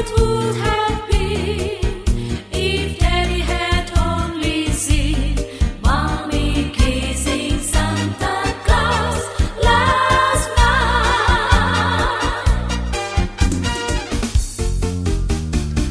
it would have